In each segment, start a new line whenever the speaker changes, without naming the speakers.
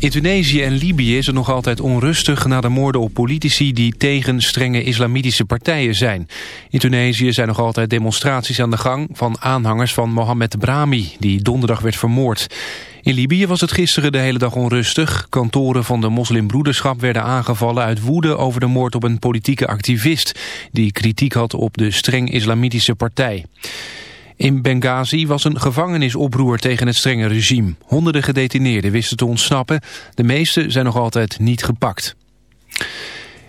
In Tunesië en Libië is het nog altijd onrustig na de moorden op politici die tegen strenge islamitische partijen zijn. In Tunesië zijn nog altijd demonstraties aan de gang van aanhangers van Mohamed Brahmi, die donderdag werd vermoord. In Libië was het gisteren de hele dag onrustig. Kantoren van de moslimbroederschap werden aangevallen uit woede over de moord op een politieke activist, die kritiek had op de streng islamitische partij. In Benghazi was een gevangenisoproer tegen het strenge regime. Honderden gedetineerden wisten te ontsnappen. De meeste zijn nog altijd niet gepakt.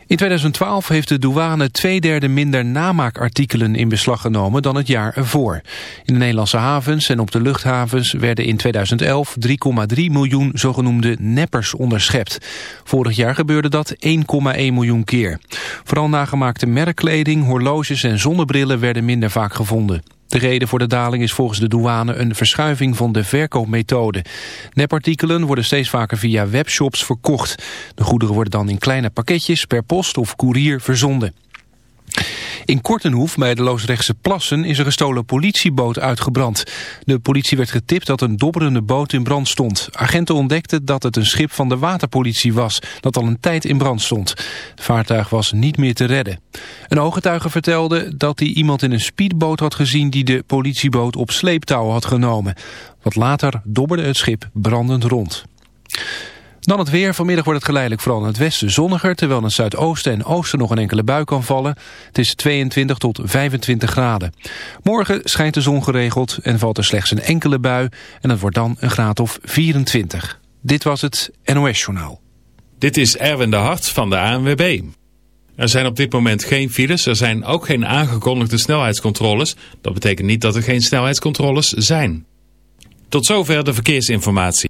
In 2012 heeft de douane twee derde minder namaakartikelen in beslag genomen dan het jaar ervoor. In de Nederlandse havens en op de luchthavens werden in 2011 3,3 miljoen zogenoemde neppers onderschept. Vorig jaar gebeurde dat 1,1 miljoen keer. Vooral nagemaakte merkkleding, horloges en zonnebrillen werden minder vaak gevonden. De reden voor de daling is volgens de douane een verschuiving van de verkoopmethode. Nepartikelen worden steeds vaker via webshops verkocht. De goederen worden dan in kleine pakketjes per post of koerier verzonden. In Kortenhoef bij de Loosrechtse Plassen is een gestolen politieboot uitgebrand. De politie werd getipt dat een dobberende boot in brand stond. Agenten ontdekten dat het een schip van de waterpolitie was, dat al een tijd in brand stond. Het vaartuig was niet meer te redden. Een ooggetuige vertelde dat hij iemand in een speedboot had gezien die de politieboot op sleeptouw had genomen. Wat later dobberde het schip brandend rond. Dan het weer. Vanmiddag wordt het geleidelijk vooral in het westen zonniger... terwijl in het zuidoosten en oosten nog een enkele bui kan vallen. Het is 22 tot 25 graden. Morgen schijnt de zon geregeld en valt er slechts een enkele bui... en het wordt dan een graad of 24. Dit was het NOS Journaal.
Dit is Erwin de Hart van de ANWB. Er zijn op dit moment geen files, er zijn ook geen aangekondigde snelheidscontroles. Dat betekent niet dat er geen snelheidscontroles zijn. Tot zover de verkeersinformatie.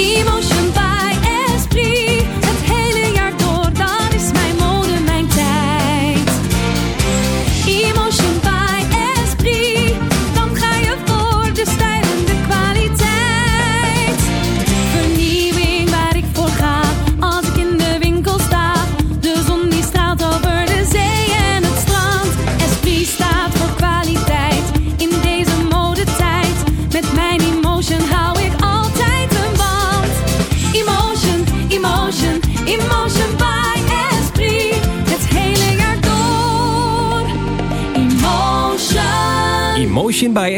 一梦醒吧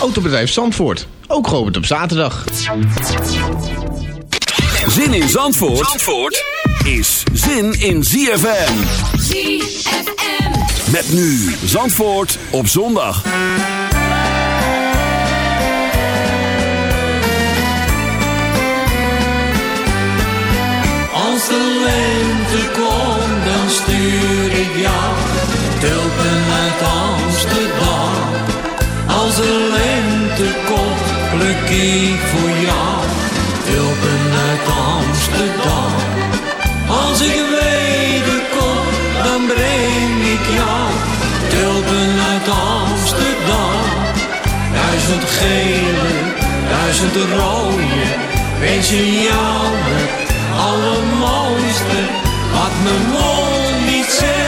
Autobedrijf Zandvoort, ook geopend op zaterdag.
Zin in Zandvoort, Zandvoort is zin in ZFM.
ZFM.
Met nu Zandvoort op zondag.
Als de lente komt, dan stuur ik jou tulpen uit Amsterdam. Als de lente komt, pluk ik voor jou tulpen uit Amsterdam. Als ik wederkom, dan breng ik jou tulpen uit Amsterdam. Duizend gele, duizend rode, wens je jou het allermooiste. Wat mijn mond niet zeggen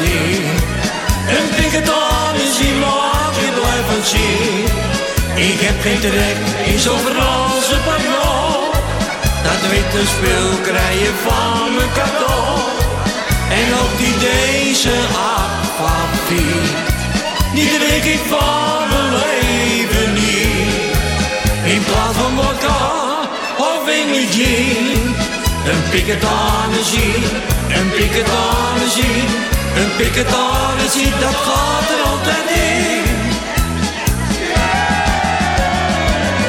in. Een piketanissie maakt je blij van zien. Ik heb geen trek in zo'n Franse pagnon. Dat witte spul krijg je van mijn cadeau. En ook die deze aquavit. Die drink ik van mijn leven niet. In plaats van vodka of English gin. Een piketanissie, een piketanissie, een piketanissie, dat gaat er altijd in.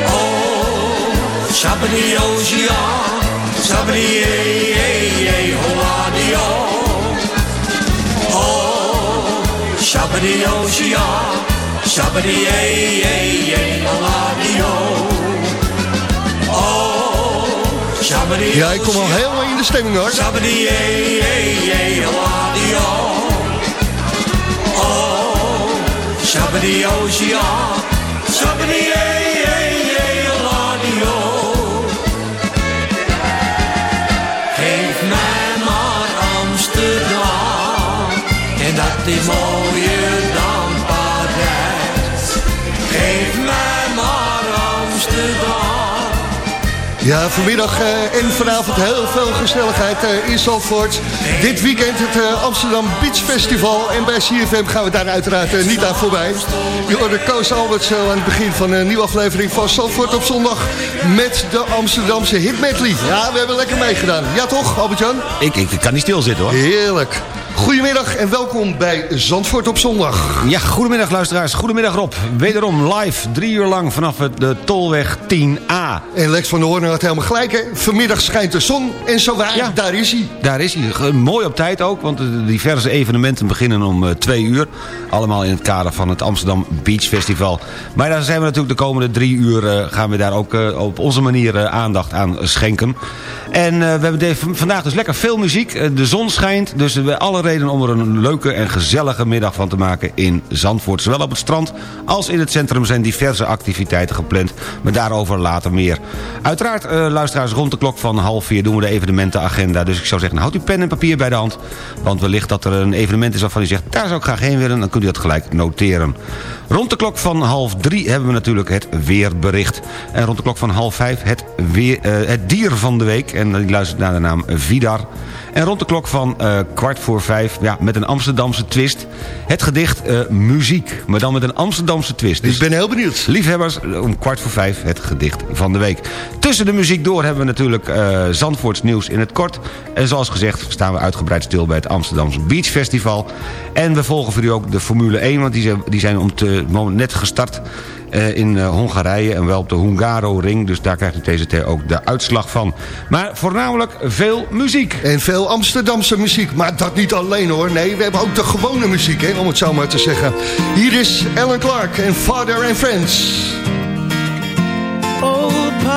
Oh, eh, eh, eh, hoadio. Oh, eh, eh, hoadio. Oh, sabri
Ja, ik kom al helemaal in de stemming hoor.
Sabri, eh, eh, Sabri, osia. Sabri, eh, radio. Geef mij maar Amsterdam. En dat is mooier
Ja, vanmiddag eh, en vanavond heel veel gezelligheid eh, in Zandvoort. Dit weekend het eh, Amsterdam Beach Festival. En bij CFM gaan we daar uiteraard niet aan voorbij. Je hoorde Koos Alberts zo aan het begin van een nieuwe aflevering van Zandvoort op zondag. Met de Amsterdamse hit medley. Ja, we hebben lekker meegedaan. Ja toch, Albert-Jan?
Ik, ik kan niet stilzitten hoor.
Heerlijk. Goedemiddag en welkom bij Zandvoort op zondag.
Ja, goedemiddag luisteraars. Goedemiddag Rob. Wederom live, drie uur lang vanaf het- de Tolweg 10A.
En Lex van der Hoorn had helemaal gelijk. Hè? Vanmiddag schijnt de zon en zo waar,
Ja.
daar is hij.
Daar is hij. Mooi op tijd ook, want de diverse evenementen beginnen om eh, twee uur. Allemaal in het kader van het Amsterdam Beach Festival. Maar daar zijn we natuurlijk de komende drie uur... eh, gaan we daar ook eh, op onze manier aandacht aan schenken. En we hebben vandaag dus lekker veel muziek. De zon schijnt, dus we hebben alle reden om er een leuke en gezellige middag van te maken in Zandvoort. Zowel op het strand als in het centrum zijn diverse activiteiten gepland. Maar daarover later meer. Uiteraard, eh, luisteraars, rond de klok van half vier doen we de evenementenagenda. Dus ik zou zeggen, houd uw pen en papier bij de hand. Want wellicht dat er een evenement is waarvan u zegt... daar zou ik graag heen willen, dan kunt u dat gelijk noteren. Rond de klok van half drie hebben we natuurlijk het weerbericht. En rond de klok van half vijf het, weer, eh, het dier van de week. En die luistert naar de naam Vidar. En rond de klok van eh, kwart voor vijf, ja, met een Amsterdamse twist... het gedicht Muziek, maar dan met een Amsterdamse twist.
Ik ben heel benieuwd.
Liefhebbers, om kwart voor vijf het gedicht van de week. Tussen de muziek door hebben we natuurlijk eh Zandvoorts nieuws in het kort. En zoals gezegd staan we uitgebreid stil bij het Amsterdamse Beach Festival. En we volgen voor u ook de Formule 1, want die zijn, die zijn om te, moment net gestart eh, in eh, Hongarije. En wel op de Hungaro-ring, dus daar krijgt u deze keer ook de uitslag van. Maar voornamelijk veel muziek.
En veel Amsterdamse muziek, maar dat niet alleen hoor. Nee, we hebben ook de gewone muziek, hè, om het zo maar te zeggen. Hier is Alan Clark en Father and Friends.
Oh,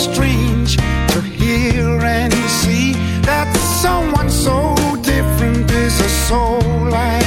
strange to hear
and see
that someone so
different is
a soul
like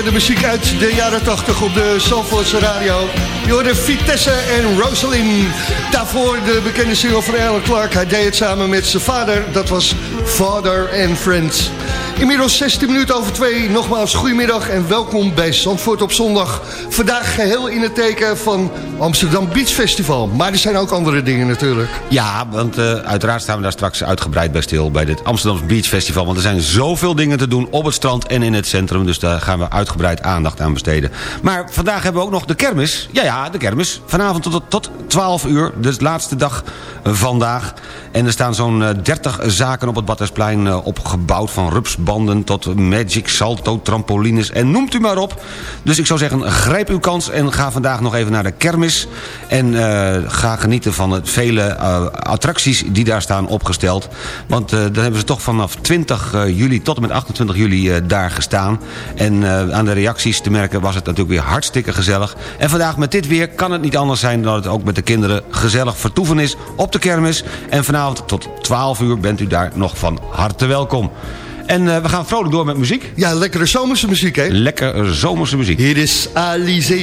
Hè, de muziek uit de jaren 80 op de Zandvoortse radio. Je hoorde Vitesse en Rosalind. Daarvoor de bekende single van Alan Clark. Hij deed het samen met zijn vader. Dat was Father and Friends. Inmiddels 16 minuten over 2. Nogmaals, goedemiddag en welkom bij Zandvoort op zondag. Vandaag geheel in het teken van Amsterdam Beach Festival. Maar er zijn ook andere dingen natuurlijk.
Ja, want uh, uiteraard staan we daar straks uitgebreid bij stil... bij dit Amsterdam Beach Festival. Want er zijn zoveel dingen te doen op het strand en in het centrum. Dus daar gaan we uitgebreid aandacht aan besteden. Maar vandaag hebben we ook nog de kermis. Ja, ja, de kermis. Vanavond tot, tot 12 uur, de laatste dag vandaag. En er staan zo'n 30 zaken op het Badhuisplein uh, opgebouwd... van tot magic, salto, trampolines en noemt u maar op. Dus ik zou zeggen, grijp uw kans en ga vandaag nog even naar de kermis. En uh, ga genieten van het vele uh, attracties die daar staan opgesteld. Want dan hebben ze toch vanaf 20 juli tot en met 28 juli daar gestaan. En aan de reacties te merken was het natuurlijk weer hartstikke gezellig. En vandaag met dit weer kan het niet anders zijn... dan het ook met de kinderen gezellig vertoeven is op de kermis. En vanavond tot 12 uur bent u daar nog van harte welkom. En uh, we gaan vrolijk door met muziek.
Ja, lekkere zomerse muziek, hè?
Lekkere zomerse muziek.
Hier is Alize.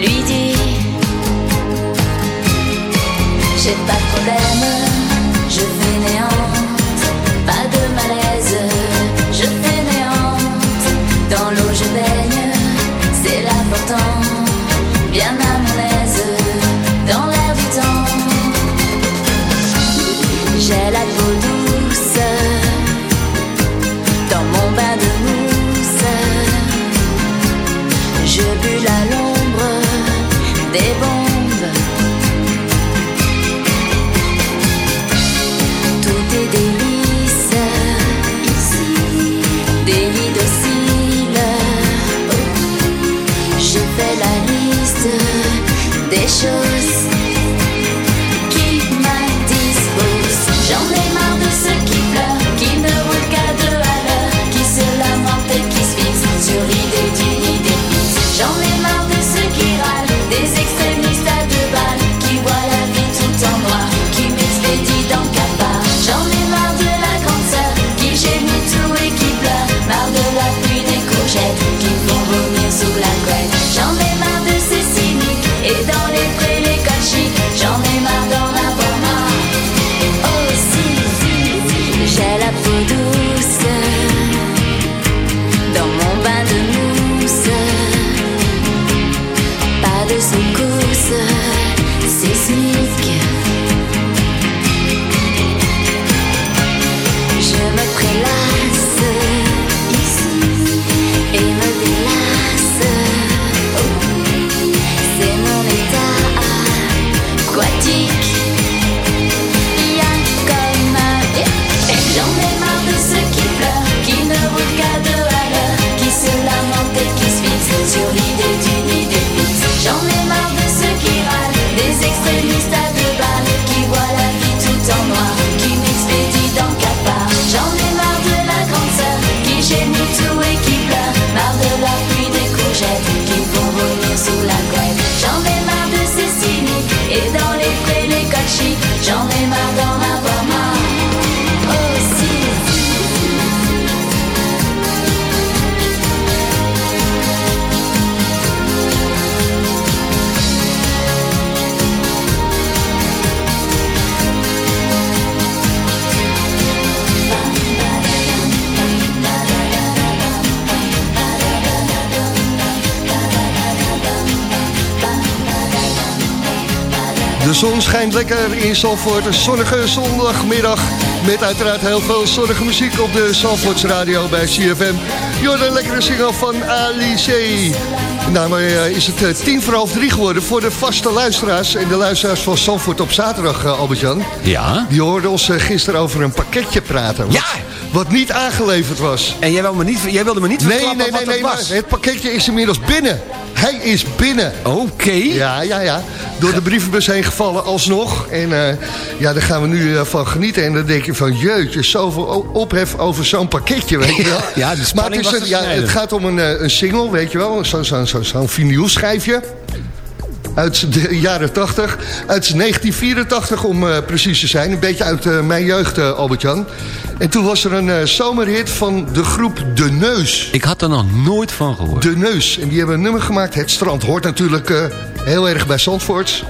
Lui dis. J'ai pas de problème,
schijnt lekker in Zandvoort. Een zonnige zondagmiddag met uiteraard heel veel zonnige muziek op de Zandvoorts radio bij CFM. Jorden, lekkere single van Alice. Nou, maar eh, is het eh, tien voor half drie geworden voor de vaste luisteraars... en de luisteraars van Zandvoort op zaterdag, uh, Albert-Jan.
Ja?
Die hoorden ons eh, gisteren over een pakketje praten. Wat,
Ja!
Wat niet aangeleverd was.
En jij wilde me niet, jij wilde me niet
Nee,
verklappen
nee, nee,
wat
nee, maar
was.
het pakketje is inmiddels binnen. Hij is binnen.
Oké.
Ja, ja, ja. Door de brievenbus heen gevallen alsnog. En eh, ja, daar gaan we nu eh, van genieten. En dan denk je van, jeetje, zoveel ophef over zo'n pakketje, weet je wel.
Ja, de
maar het, is een- ja, het gaat om een, eh, een single, weet je wel. Zo'n zo, zo, zo'n vinylschijfje. Uit de jaren 80. Uit 1984 om eh, precies te zijn. Een beetje uit eh, mijn jeugd, eh, Albert-Jan. En toen was er een zomerhit van de groep De Neus.
Ik had er nog nooit van gehoord.
De Neus. En die hebben een nummer gemaakt. Het strand hoort natuurlijk heel erg bij Zandvoort.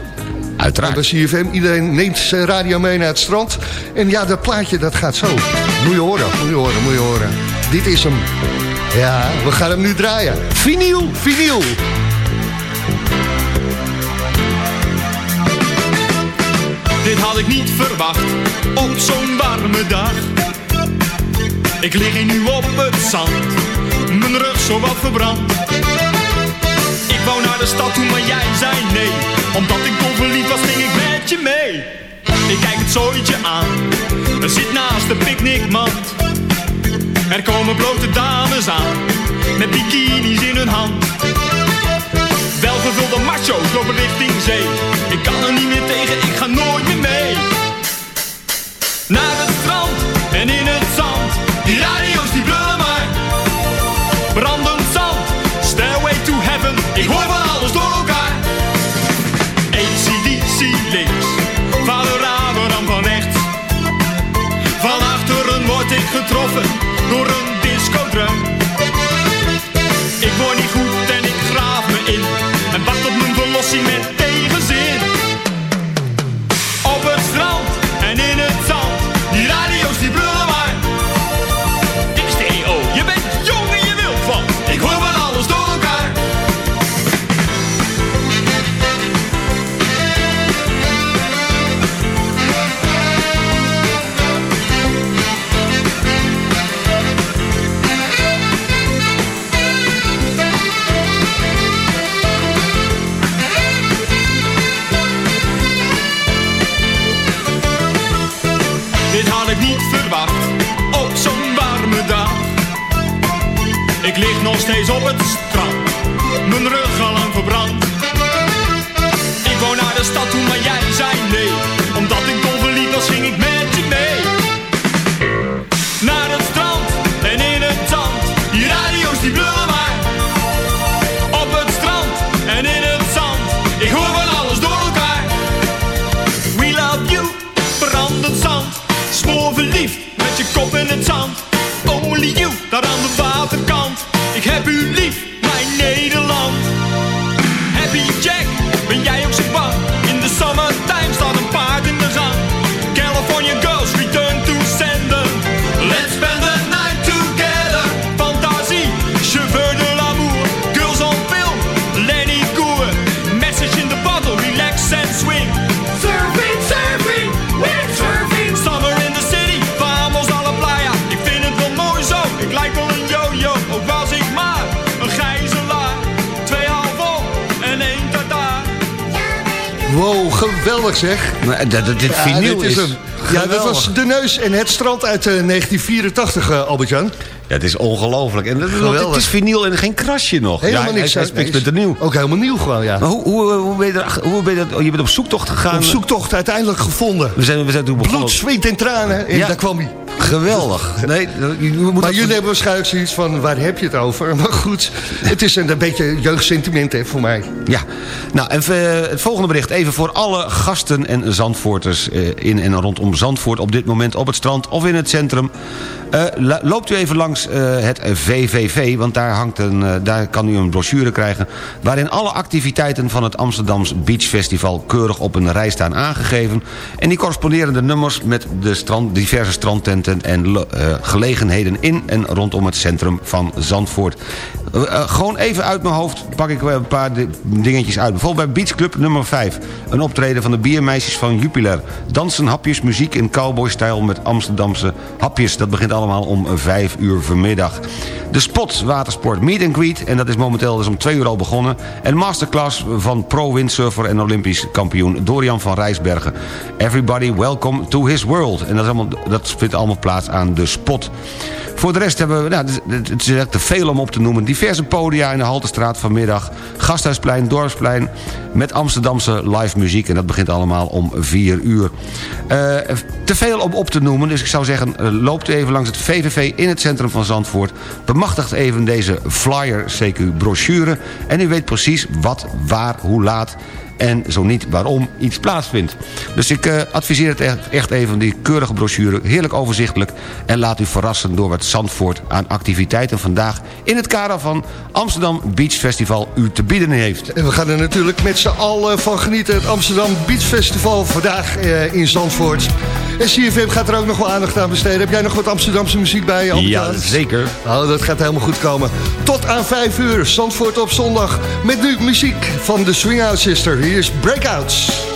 Uiteraard.
Bij CFM. Iedereen neemt zijn radio mee naar het strand. En ja, dat plaatje dat gaat zo. Moet je horen, moet je horen, moet je horen. Dit is hem. Ja, we gaan hem nu draaien. Vinyl, vinyl.
Dit had ik niet verwacht op zo'n warme dag. Ik lig hier nu op het zand, mijn rug zo wat verbrand. Ik wou naar de stad toe, maar jij zei nee. Omdat ik dol verliefd was, ging ik met je mee. Ik kijk het zooitje aan, er zit naast de picknickmand. Er komen blote dames aan, met bikinis in hun hand. Welgevulde macho's lopen richting zee. Ik kan er niet meer tegen, ik ga nooit meer mee. Naar het strand en in het zand. Die radio's die blullen maar. Brandend zand, stairway to heaven. Ik hoor van alles door elkaar. ACDC links, vader Abraham van rechts. Van achteren word ik getroffen door een discodrum. Verwacht op zo'n warme dag. Ik lig nog steeds op het strand, mijn rug al lang verbrand.
Geweldig zeg.
Maar dat, dat- dit
Ja,
vinyl
dit
is,
hem. Ja, dat was. De Neus en het strand uit eh, 1984, eh, Albert-Jan.
Ja, het is ongelooflijk. En dat, het is vinyl en geen krasje nog.
Helemaal
ja,
niks.
Hij, hij is
Nee,
nieuw.
Ook helemaal nieuw gewoon, ja.
Maar hoe, hoe, hoe, ben je er, hoe ben je, dat, oh, je bent op zoektocht gegaan?
Op zoektocht uiteindelijk gevonden.
We zijn, we zijn toen begonnen.
Bloed, zweet en tranen. En
Ja.
daar kwam hij.
Geweldig. Nee, je moet
Maar jullie hebben waarschijnlijk zoiets van, waar heb je het over? Maar goed, het is een, een beetje jeugdsentiment hè, voor mij.
Ja, nou en eh, het volgende bericht even voor alle gasten en Zandvoorters eh, in en rondom Zandvoort op dit moment op het strand of in het centrum. Eh, loopt u even langs eh, het VVV, want daar, hangt een, eh, daar kan u een brochure krijgen... waarin alle activiteiten van het Amsterdams Beach Festival... keurig op een rij staan aangegeven... en die corresponderende nummers met de strand, diverse strandtenten... en gelegenheden in en rondom het centrum van Zandvoort. Gewoon even uit mijn hoofd pak ik een paar di- dingetjes uit. Bijvoorbeeld bij Beach Club nummer 5. Een optreden van de biermeisjes van Jupiler. Dansen, hapjes, muziek in cowboystijl met Amsterdamse hapjes. Dat begint allemaal om 5 uur vanmiddag. De Spot Watersport Meet and Greet. En dat is momenteel dus om 2 uur al begonnen. En masterclass van pro-windsurfer en olympisch kampioen Dorian van Rijsbergen. Everybody welcome to his world. En dat, is allemaal, dat vindt allemaal plaats aan de Spot. Voor de rest hebben we, nou, het is- het is echt te veel om op te noemen... diverse podia in de Haltestraat vanmiddag... Gasthuisplein, Dorpsplein... met Amsterdamse live muziek. En dat begint allemaal om 4 uur. Eh, te veel om op te noemen, dus ik zou zeggen... eh, loopt u even langs het VVV in het centrum van Zandvoort... bemachtigt even deze flyer, CQ brochure... en u weet precies wat, waar, hoe laat en zo niet waarom iets plaatsvindt. Dus ik eh, adviseer het echt, even, die keurige brochure, heerlijk overzichtelijk... en laat u verrassen door wat Zandvoort aan activiteiten vandaag... in het kader van Amsterdam Beach Festival u te bieden heeft.
En we gaan er natuurlijk met z'n allen van genieten. Het Amsterdam Beach Festival vandaag eh, in Zandvoort. En CFM gaat er ook nog wel aandacht aan besteden. Heb jij nog wat Amsterdamse muziek bij je?
Ja, zeker.
Nou, dat gaat helemaal goed komen. Tot aan 5 uur, Zandvoort op zondag. Met nu muziek van de Swing Out Sister. Hier is Breakouts.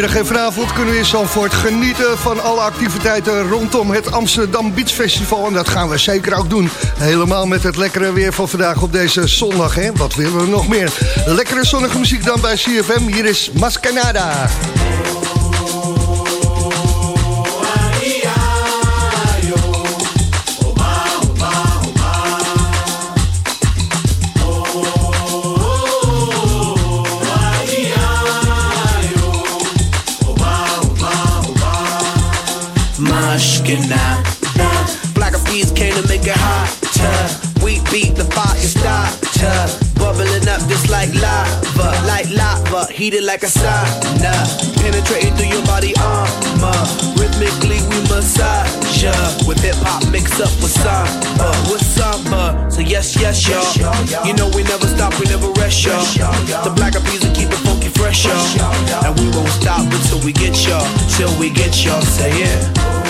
Vanmiddag en vanavond kunnen we in Zandvoort genieten van alle activiteiten rondom het Amsterdam Beach Festival. En dat gaan we zeker ook doen. Helemaal met het lekkere weer van vandaag op deze zondag. Hè? Wat willen we nog meer? Lekkere zonnige muziek dan bij CFM. Hier is Mascanada.
Heated like a sauna. Penetrating through your body armor. Rhythmically we massage ya. With hip hop mixed up with samba, with samba. So yes, yes, y'all. You know we never stop, we never rest, y'all. The black peas will keep it funky fresh, y'all. And we won't stop until we get y'all, till we get y'all. Say it.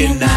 Now.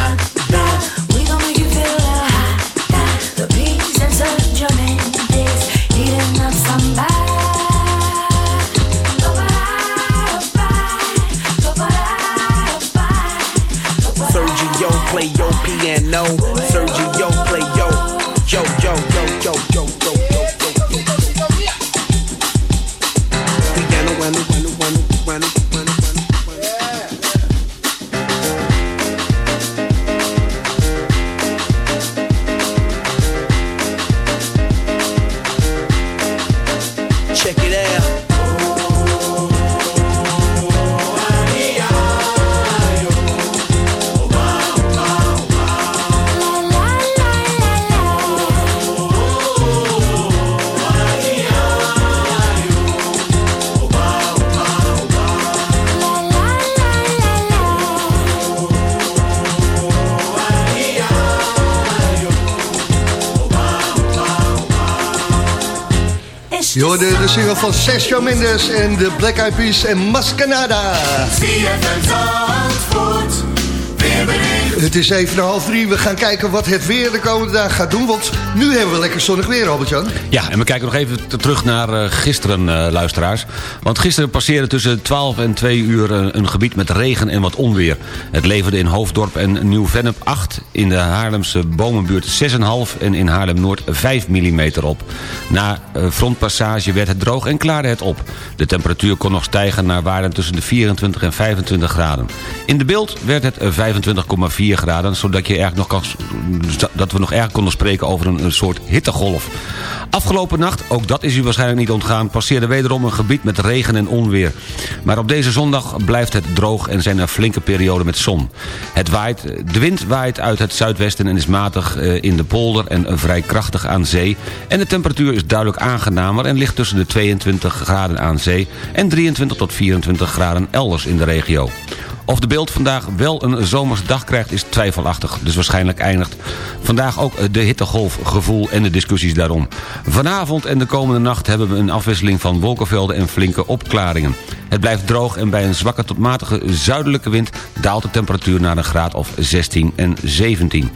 Single van Sergio Mendes en de Black Eyed Peas en Mascanada. Het is even half drie. We gaan kijken wat het weer de komende dagen gaat doen. Want nu hebben we lekker zonnig weer, Albert-Jan.
Ja, en we kijken nog even terug naar eh, gisteren, eh, luisteraars. Want gisteren passeerde tussen 12 en 2 uur eh, een gebied met regen en wat onweer. Het leverde in Hoofddorp en Nieuw-Vennep 8, in de Haarlemse Bomenbuurt 6,5 en in Haarlem-Noord 5 mm op. Na eh, frontpassage werd het droog en klaarde het op. De temperatuur kon nog stijgen naar waarden tussen de 24 en 25 graden. In de beeld werd het eh, 25,4 graden, zodat je erg nog kan, dat we nog erg konden spreken over een soort hittegolf. Afgelopen nacht, ook dat is u waarschijnlijk niet ontgaan... passeerde wederom een gebied met regen en onweer. Maar op deze zondag blijft het droog en zijn er flinke perioden met zon. Het waait, de wind waait uit het zuidwesten en is matig eh, in de polder... en vrij krachtig aan zee. En de temperatuur is duidelijk aangenamer... en ligt tussen de 22 graden aan zee... en 23 tot 24 graden elders in de regio. Of de beeld vandaag wel een zomerse dag krijgt is twijfelachtig. Dus waarschijnlijk eindigt vandaag ook de hittegolfgevoel en de discussies daarom. Vanavond en de komende nacht hebben we een afwisseling van wolkenvelden en flinke opklaringen. Het blijft droog en bij een zwakke tot matige zuidelijke wind daalt de temperatuur naar een graad of 16 en 17.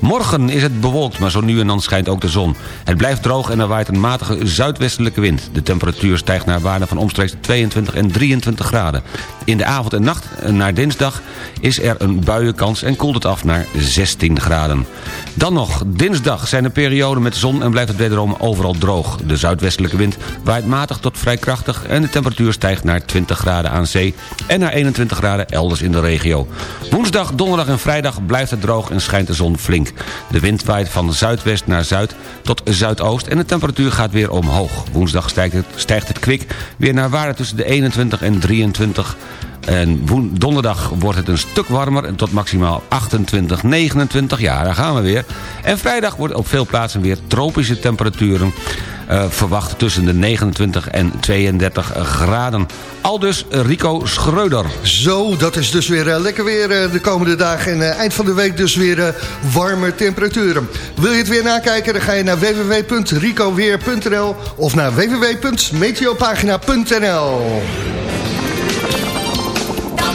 Morgen is het bewolkt, maar zo nu en dan schijnt ook de zon. Het blijft droog en er waait een matige zuidwestelijke wind. De temperatuur stijgt naar waarde van omstreeks 22 en 23 graden. In de avond en nacht naar dinsdag is er een buienkans en koelt het af naar 16 graden. Dan nog, dinsdag zijn er perioden met zon en blijft het wederom overal droog. De zuidwestelijke wind waait matig tot vrij krachtig en de temperatuur stijgt naar 20 graden aan zee en naar 21 graden elders in de regio. Woensdag, donderdag en vrijdag blijft het droog en schijnt de zon flink. De wind waait van zuidwest naar zuid tot zuidoost en de temperatuur gaat weer omhoog. Woensdag stijgt het, stijgt het kwik weer naar waarde tussen de 21 en 23 en donderdag wordt het een stuk warmer tot maximaal 28, 29. Ja, daar gaan we weer. En vrijdag wordt op veel plaatsen weer tropische temperaturen eh, verwacht tussen de 29 en 32 graden. Aldus Rico Schreuder.
Zo, dat is dus weer eh, lekker weer eh, de komende dagen. En eh, eind van de week dus weer eh, warme temperaturen. Wil je het weer nakijken? Dan ga je naar www.ricoweer.nl of naar www.meteopagina.nl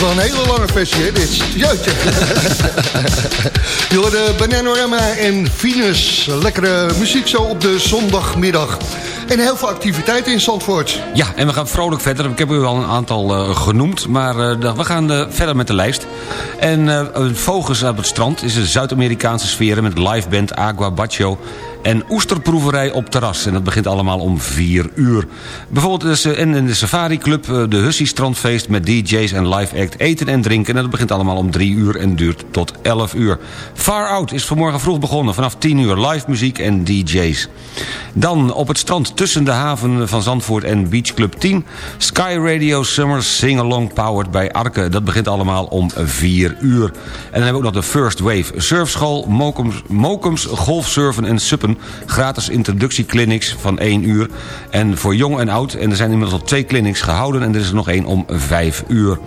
Was wel een hele lange versie, hè, dit. Jeetje. Je hoorde Bananarama en Venus. Lekkere muziek zo op de zondagmiddag. En heel veel activiteiten in Zandvoort.
Ja, en we gaan vrolijk verder. Ik heb u al een aantal eh, genoemd, maar eh, we gaan eh, verder met de lijst. En uh, Vogels op het strand is een Zuid-Amerikaanse sfeer... met liveband Agua Bacho en oesterproeverij op terras. En dat begint allemaal om 4 uur. Bijvoorbeeld in de Safari Club de Hussie Strandfeest... met DJ's en live act eten en drinken. En dat begint allemaal om 3 uur en duurt tot 11 uur. Far Out is vanmorgen vroeg begonnen. Vanaf 10 uur live muziek en DJ's. Dan op het strand tussen de haven van Zandvoort en Beach Club 10... Sky Radio Summer Sing Along Powered bij Arke. Dat begint allemaal om 4 uur. En dan hebben we ook nog de First Wave Surfschool... Mokums, Mokums Golfsurfen en Suppen. Gratis introductieclinics van 1 uur. En voor jong en oud. En er zijn inmiddels al twee clinics gehouden... en er is er nog één om 5 uur.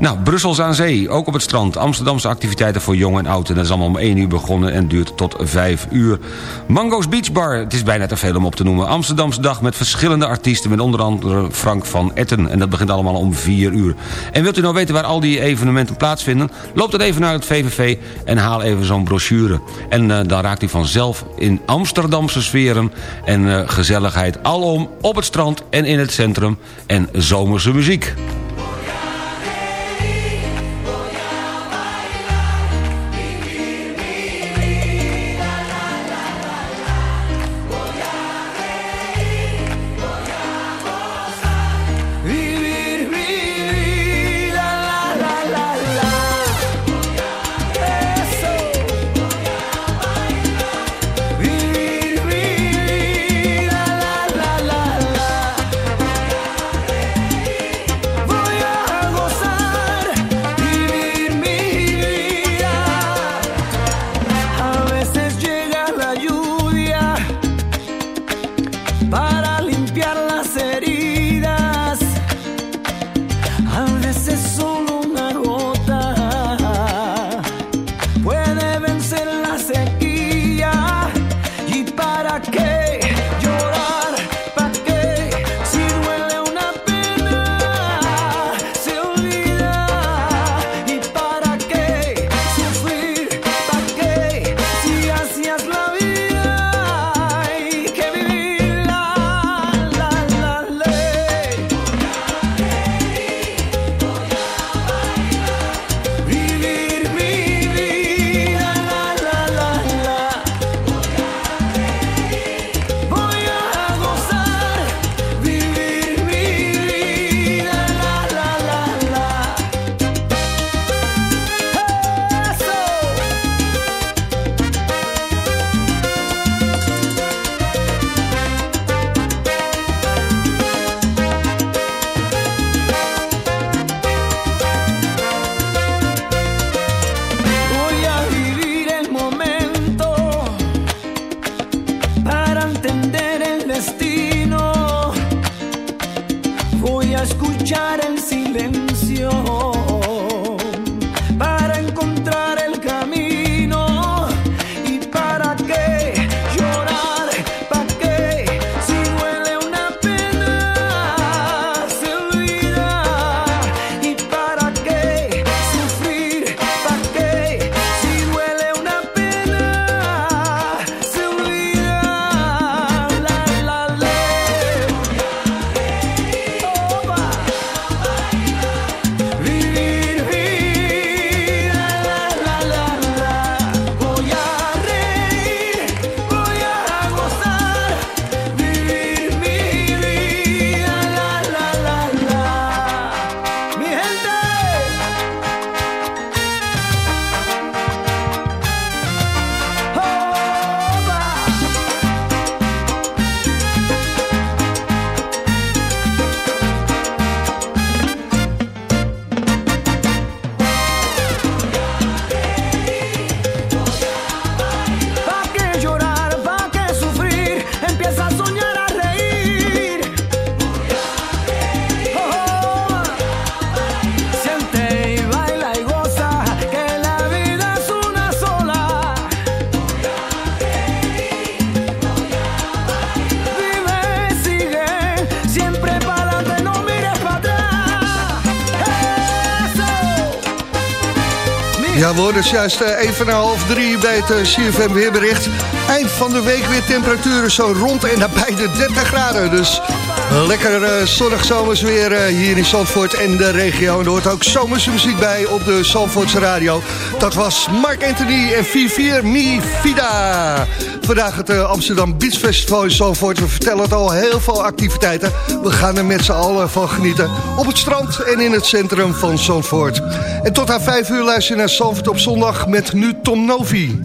Nou, Brussels aan Zee, ook op het strand. Amsterdamse activiteiten voor jong en oud. En dat is allemaal om 1 uur begonnen en duurt tot 5 uur. Mango's Beach Bar, het is bijna te veel om op te noemen. Amsterdamse dag met verschillende artiesten... met onder andere Frank van Etten. En dat begint allemaal om 4 uur. En wilt u nou weten waar al die evenementen plaatsvinden? Loop dan even naar het VVV en haal even zo'n brochure. En uh, dan raakt u vanzelf in Amsterdamse sferen... en uh, gezelligheid alom op het strand en in het centrum... en zomerse muziek.
Hoorden juist eh, even na half drie bij het eh, CFM weerbericht. Eind van de week weer temperaturen zo rond en nabij de 30 graden. Dus lekker eh, zonnig zomers weer hier in Zandvoort en de regio. En er hoort ook zomerse muziek bij op de Zandvoortse radio. Dat was Mark Anthony en 4 Mi Vida. Vandaag het Amsterdam Beach Festival in Zandvoort. We vertellen het al, heel veel activiteiten. We gaan er met z'n allen van genieten. Op het strand en in het centrum van Zandvoort. En tot aan 5 uur luister je naar Zandvoort op zondag met nu Tom Novi.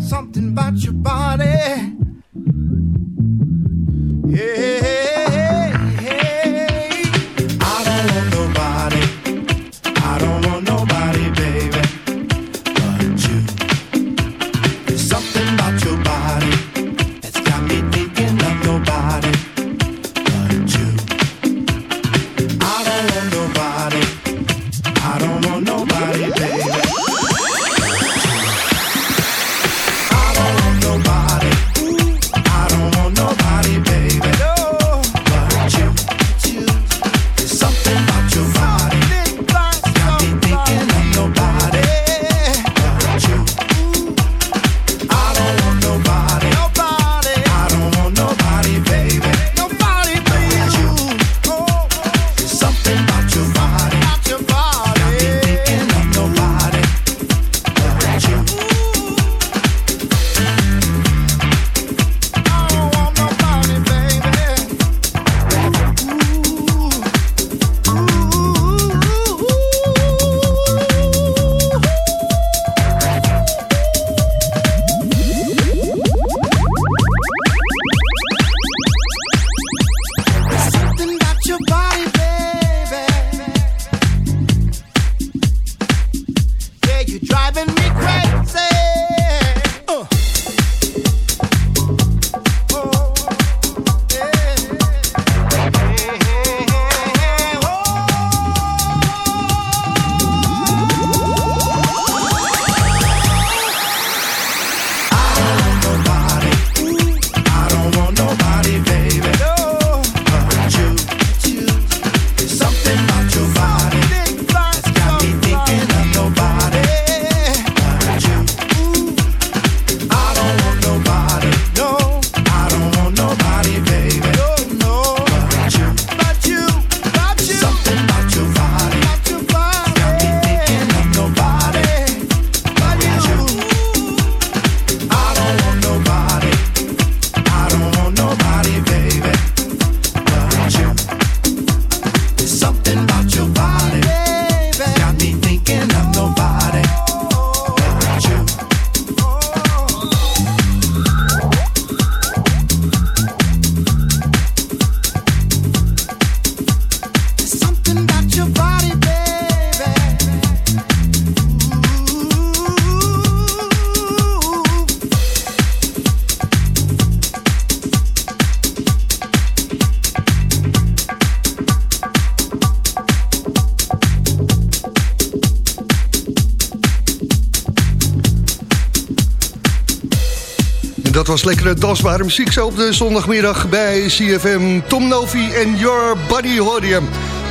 Was lekkere dansbare muziek zo op de zondagmiddag bij CFM. Tom Novi en Your hoor je.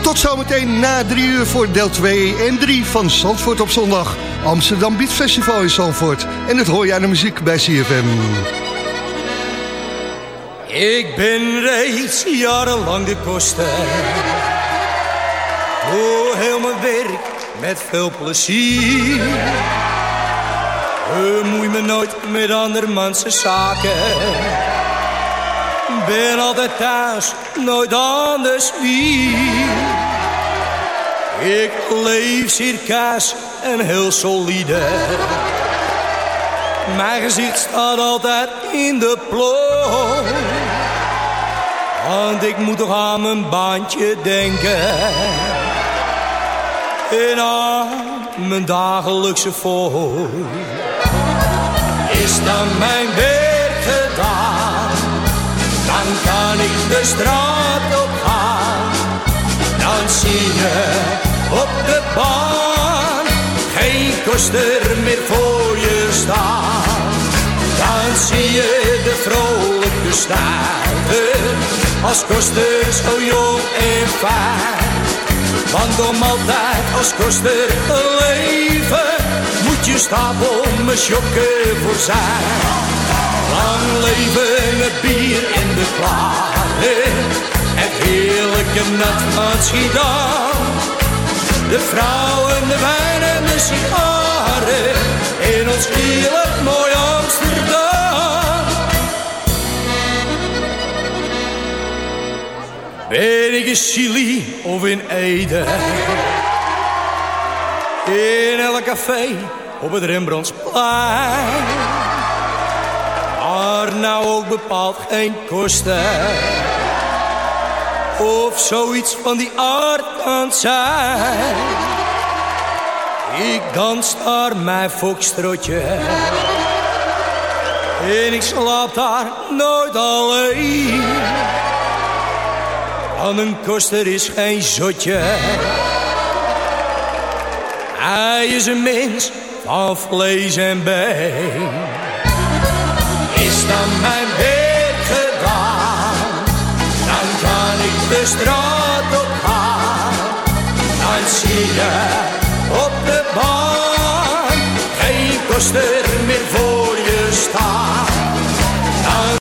Tot zometeen na drie uur voor deel 2 en 3 van Zandvoort op zondag. Amsterdam Beat Festival in Zandvoort. En het hoor je aan de muziek bij CFM.
Ik ben reeds jarenlang de koster. Doe heel mijn werk met veel plezier. Bemoei me nooit met andermans zaken. Ben altijd thuis, nooit anders wie. Ik leef circa's en heel solide. Mijn gezicht staat altijd in de plooi. Want ik moet toch aan mijn baantje denken. En aan mijn dagelijkse fooi. Is dan mijn werk gedaan, dan kan ik de straat op gaan. Dan zie je op de baan geen koster meer voor je staan. Dan zie je de vrolijke stuiver als koster zo jong en fijn. Want om altijd als koster te leven uurtje stapel mijn sjokken voor zijn. Lang leven het bier in de klaren. Het heerlijke nat van Schiedam. De vrouwen, de wijn en de sigaren. In ons heerlijk mooi Amsterdam. Ben ik in Chili of in Ede? In elk café op het Rembrandtsplein. Maar nou ook bepaald geen kosten. Of zoiets van die aard kan zijn. Ik dans daar mijn foxtrotje. En ik slaap daar nooit alleen. Want een koster is geen zotje. Hij is een mens van vlees en been. Is dan mijn werk gedaan, dan kan ik de straat op gaan. Dan zie je op de baan geen koster meer voor je staan.